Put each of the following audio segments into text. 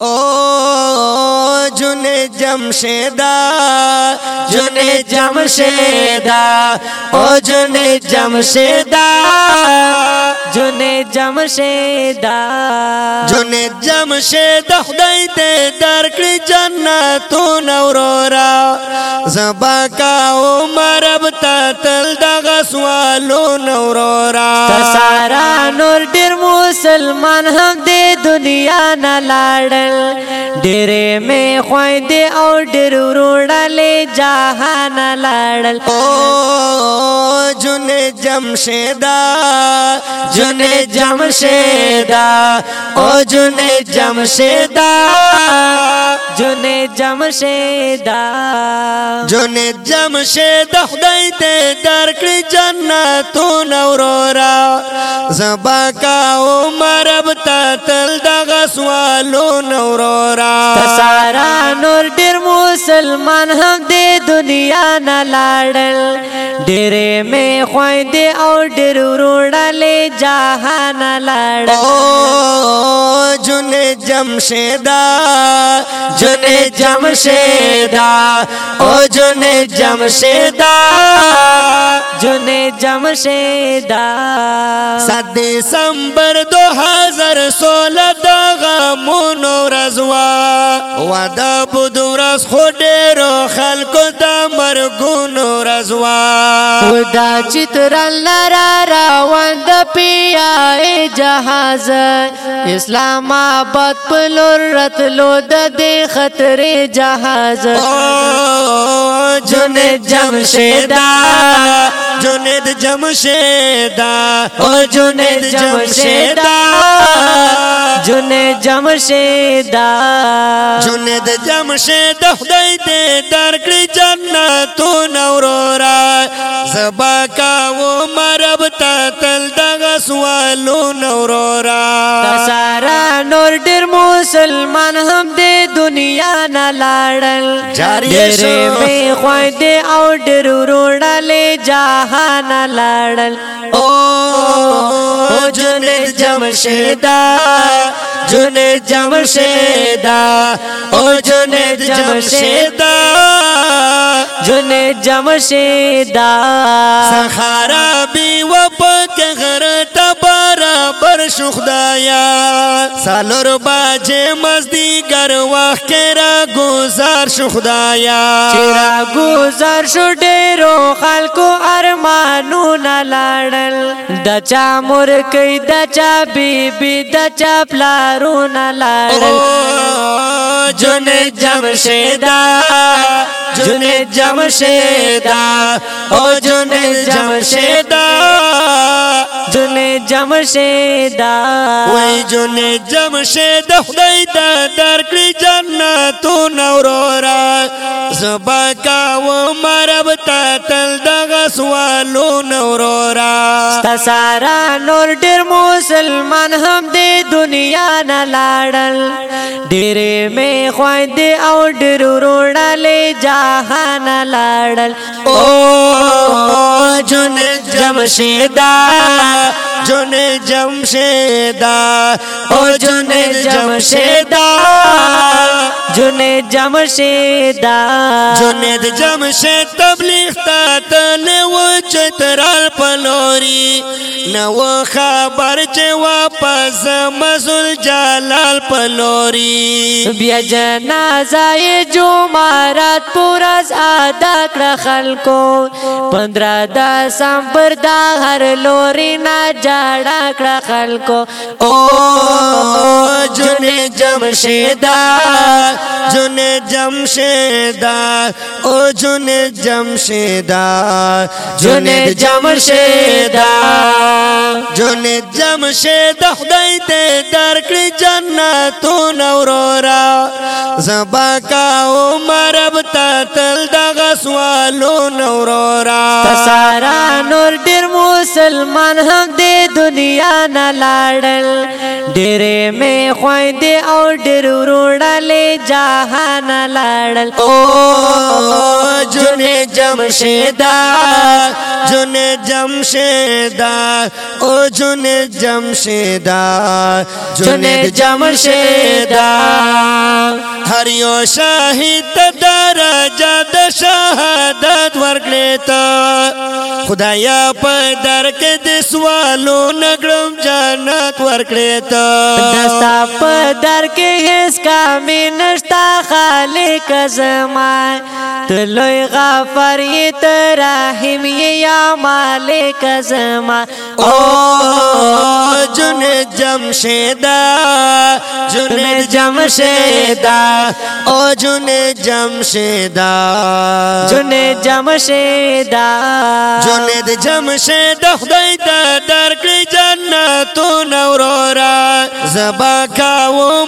او جن جمشیدا جن جمشیدا او جن جمشیدا جن جمشیدا جن جمشیدا خدای ته درکړي جنتو نورورا زبا کا عمر بتا تل دغه سوالو نورورا تسارا نور ډیر مسلمان هم دې دنیا نه لاړل ډېرې مې خويندې او ډېر وروړلې جهان لاړل او جن جمشیدا جن جمشیدا او جن جمشیدا جن جمشیدا جنید جمشه د خدای ته درکړي جنتو نورورا زبا کا عمر بتا تل د غسوالو نورورا تسارا نور ډیر مسلمان هم د دنیا نه لاړل ډېرې مې خويندې او ډېر وروړلې جهان لاړل او جنید جمشیدا جنید جمشیدا او جنے جمشیدار جن جم شے دار سمبر دو ہزار سولہ دام منو رضوا و بدو ورځ خو ډېر خلکو د مرګونو رضوا خدا چې تر لرا روان د پیای جهاز اسلام آباد په لور راتلو د دې خطرې جهاز جن جمشیدا جنید جمشیدا او جنید جمشیدا جنې جمشیدا جنې د جمشید خدای دې درکړي جنتو نورورا زبا کا و مرب تا تل دغه سوالو نورورا سارا نور ډیر مسلمان هم دې دنیا نه لاړل جاری شو وی خوای دې او ډیر وروړل جهان لاړل او جم شدہ جل جم شدہ اجن جم شدہ جن جم شدہ ہارا بھی وہ بار شو خدایا سالور باجه مزدی گر وخت را گزار شو خدایا چرا گزار شو ډیرو خلکو ارمانو نه لاړل د چا مور کئ د چا بیبي د چا پلارو نه لاړل جون جمشیدا جن جمشیدا او جن جمشیدا جن جمشیدا وای جن جمشیدا خدای دا درکړي جنتو نورورا زبا کا و مرب تا تل دغه سوالو نورورا ست سارا نور ډیر مسلمان هم دې دنیا نه لاړل ډېرې مې خوای دې او ډېر ورو جہان ن لاڑل او جن جمشیدہ جن جمشیدہ او جن جمشیدہ جنید جمشید جنید جمشید تبلیغ تا تلو چترال پلوري نو خبر چې واپس مزل جلال پلوري بیا جنازه جمعرات پر از ادا کړ خلکو 15 دسمبر دا هر لوري نا جاړه کړ خلکو او جنې جمشیدا جن جمشیدا او جن جمشیدا جن جمشیدا جن جمشیدا خدای ته درکړي جنتو نورورا زبا کا عمر بتا تل دغه سوالو نورورا تسارا نور ډیر مسلمان هم دې دنیا نه لاړل ډېرې مې خويندې او ډېر وروړلې جهان لاړل او جن جمشیدا جن جمشیدا او جون جمشیدا جون جمشیدا هر یو شاهد درجه د شهادت ورکړې تا خدایا په درک د سوالو نګړم جنت ورکړې تا دستا په درک هیڅ کام نشتا خالق زما تلوي غفر یې ترحم یا مالک زما او جمشے جمشیدہ جم جمشیدہ او جن جمشید جن جم شے دا جم شے دہ جن تور کا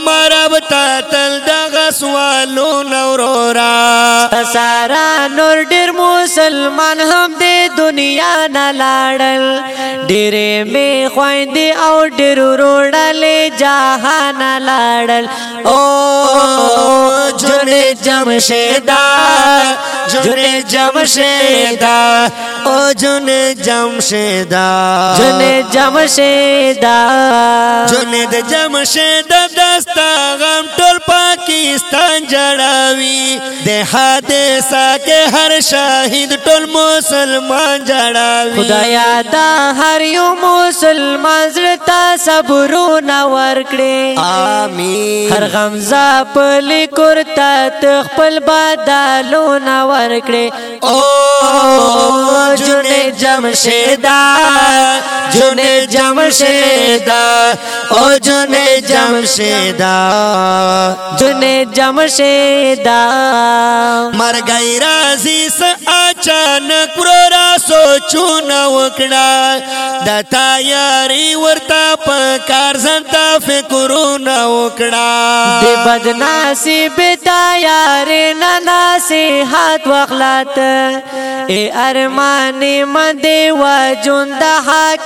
مرب تل د سوالو نورورا سارا نور ډیر مسلمان هم د دنیا نه لاړل ډیر می خویند او ډیر روړل جهان لاړل او جن جمشیدہ جن جمشیدہ او جن جمشیدہ جن جمشیدہ جن جمشیدہ دستا غم ٹول پاکستان جڑاوی دے حادثہ کے ہر شاہد ٹول مسلمان جڑاوی خدا یادا ہر یوں مسلمان زرتا سبرو نہ ورکڑے آمین ہر غمزہ پلی کرتا تا تخپل بدلو نه ورکړې او جنې جمشیدا جنې جمشیدا او جنې جمشیدا جنې جمشیدا مرګ راځي س اچانک ور را سوچونه وکړه د تیاری ورته په کار زنتا فکرونه وکړه د بدناسی به تیاری نه نصیحت وغلات اے ارمان دے دہلا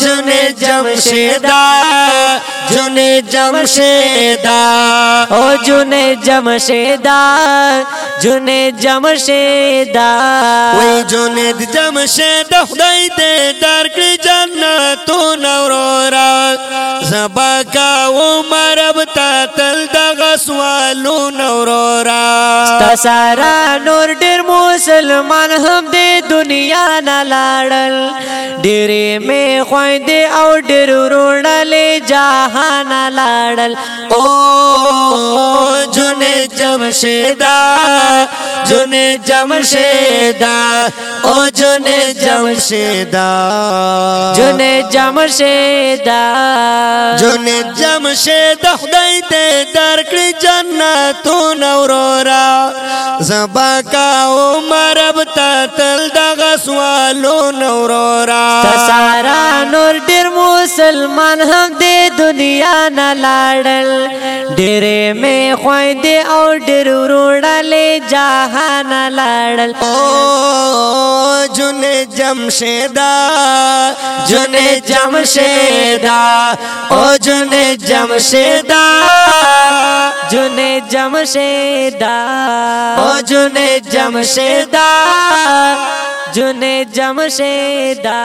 جم شی دار شدہ جم شے دار جن جمشیدہ شدار جم شرک جن جمشیدہ جمشیدہ جن وی خدای دے جنتو زبا کا تور سب تل سوالو نورورا ستا سارا نور ډیر مسلمان هم د دنیا نه لاړل ډېرې مې خويندې او ډېر ورونه له جهان لاړل او جنې جمشیدا جنې جمشیدا او جنې جمشیدا جنې جمشیدا جنې جمشیدا خدای دې درکړي جنتونو ورورا زبا کا او مرب تا تل دغه سوالو نورورا تسارا نور ډیر مسلمان هم دی دنیا نه لاړل ډېرې مې خويندې او ډېر وروړلې جهان لاړل او جن جمشیدا جن جمشیدا او جن جمشیدا جن جمشیدا او جن جمشیدا جن جمشیدا